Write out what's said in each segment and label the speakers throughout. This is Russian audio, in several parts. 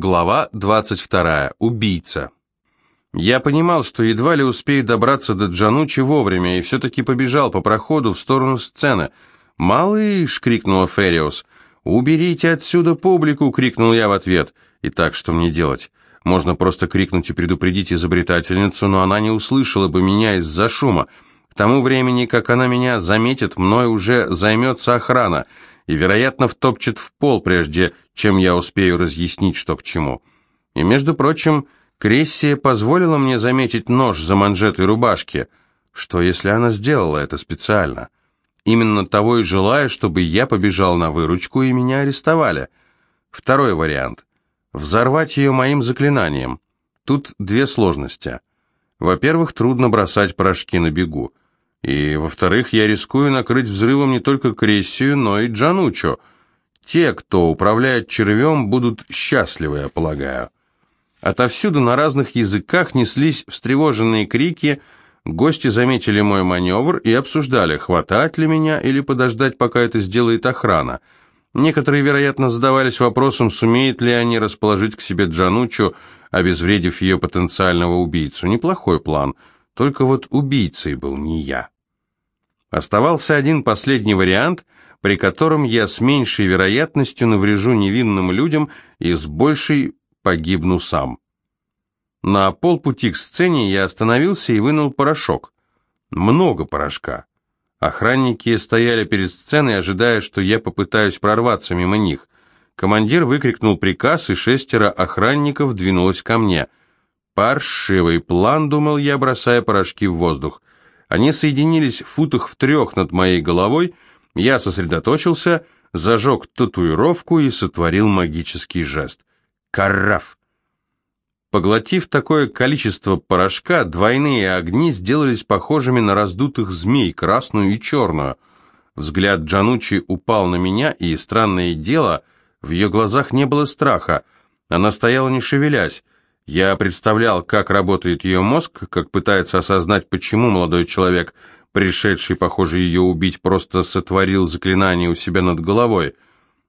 Speaker 1: Глава 22. Убийца. Я понимал, что едва ли успею добраться до Джанучи вовремя, и все-таки побежал по проходу в сторону сцены. «Малыш!» — крикнула Фериус. «Уберите отсюда публику!» — крикнул я в ответ. Итак, что мне делать? Можно просто крикнуть и предупредить изобретательницу, но она не услышала бы меня из-за шума. К тому времени, как она меня заметит, мной уже займется охрана — и, вероятно, втопчет в пол, прежде чем я успею разъяснить, что к чему. И, между прочим, Крессия позволила мне заметить нож за манжетой рубашки. Что, если она сделала это специально? Именно того и желая, чтобы я побежал на выручку и меня арестовали. Второй вариант. Взорвать ее моим заклинанием. Тут две сложности. Во-первых, трудно бросать порошки на бегу. И, во-вторых, я рискую накрыть взрывом не только Крессию, но и Джанучо. Те, кто управляет червем, будут счастливы, я полагаю. Отовсюду на разных языках неслись встревоженные крики, гости заметили мой маневр и обсуждали, хватать ли меня или подождать, пока это сделает охрана. Некоторые, вероятно, задавались вопросом, сумеет ли они расположить к себе Джанучо, обезвредив ее потенциального убийцу. Неплохой план — только вот убийцей был не я. Оставался один последний вариант, при котором я с меньшей вероятностью наврежу невинным людям и с большей погибну сам. На полпути к сцене я остановился и вынул порошок. Много порошка. Охранники стояли перед сценой, ожидая, что я попытаюсь прорваться мимо них. Командир выкрикнул приказ, и шестеро охранников двинулось ко мне – Паршивый план, думал я, бросая порошки в воздух. Они соединились в футах в трех над моей головой, я сосредоточился, зажег татуировку и сотворил магический жест. Караф! Поглотив такое количество порошка, двойные огни сделались похожими на раздутых змей, красную и черную. Взгляд Джанучи упал на меня, и, странное дело, в ее глазах не было страха. Она стояла не шевелясь, я представлял, как работает ее мозг, как пытается осознать, почему молодой человек, пришедший, похоже, ее убить, просто сотворил заклинание у себя над головой.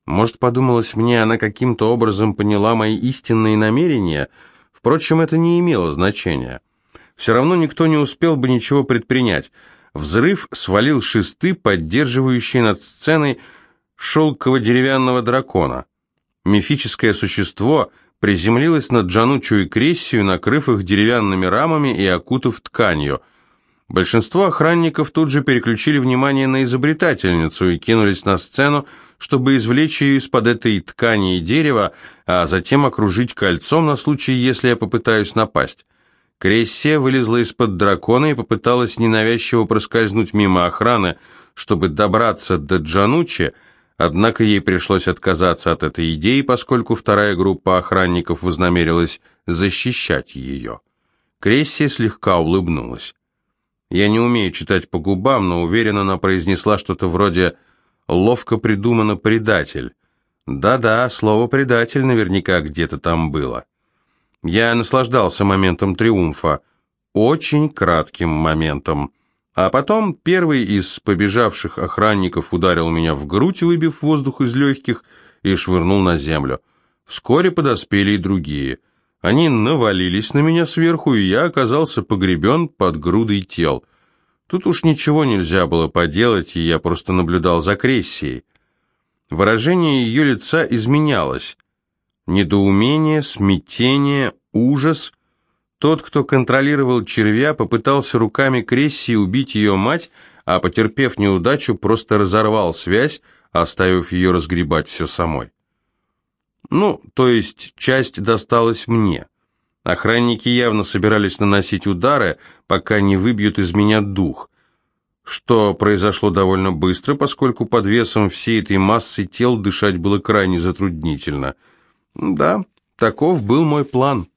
Speaker 1: Может, подумалось мне, она каким-то образом поняла мои истинные намерения? Впрочем, это не имело значения. Все равно никто не успел бы ничего предпринять. Взрыв свалил шесты, поддерживающие над сценой шелково-деревянного дракона. Мифическое существо — приземлилась на Джанучу и Крессию, накрыв их деревянными рамами и окутав тканью. Большинство охранников тут же переключили внимание на изобретательницу и кинулись на сцену, чтобы извлечь ее из-под этой ткани и дерева, а затем окружить кольцом на случай, если я попытаюсь напасть. Крессия вылезла из-под дракона и попыталась ненавязчиво проскользнуть мимо охраны, чтобы добраться до Джанучи, Однако ей пришлось отказаться от этой идеи, поскольку вторая группа охранников вознамерилась защищать ее. Крессия слегка улыбнулась. Я не умею читать по губам, но уверенно она произнесла что-то вроде «ловко придумано предатель». Да-да, слово «предатель» наверняка где-то там было. Я наслаждался моментом триумфа, очень кратким моментом. А потом первый из побежавших охранников ударил меня в грудь, выбив воздух из легких, и швырнул на землю. Вскоре подоспели и другие. Они навалились на меня сверху, и я оказался погребен под грудой тел. Тут уж ничего нельзя было поделать, и я просто наблюдал за Крессией. Выражение ее лица изменялось. Недоумение, смятение, ужас — тот, кто контролировал червя, попытался руками Крессии убить ее мать, а, потерпев неудачу, просто разорвал связь, оставив ее разгребать все самой. Ну, то есть часть досталась мне. Охранники явно собирались наносить удары, пока не выбьют из меня дух, что произошло довольно быстро, поскольку под весом всей этой массы тел дышать было крайне затруднительно. Да, таков был мой план.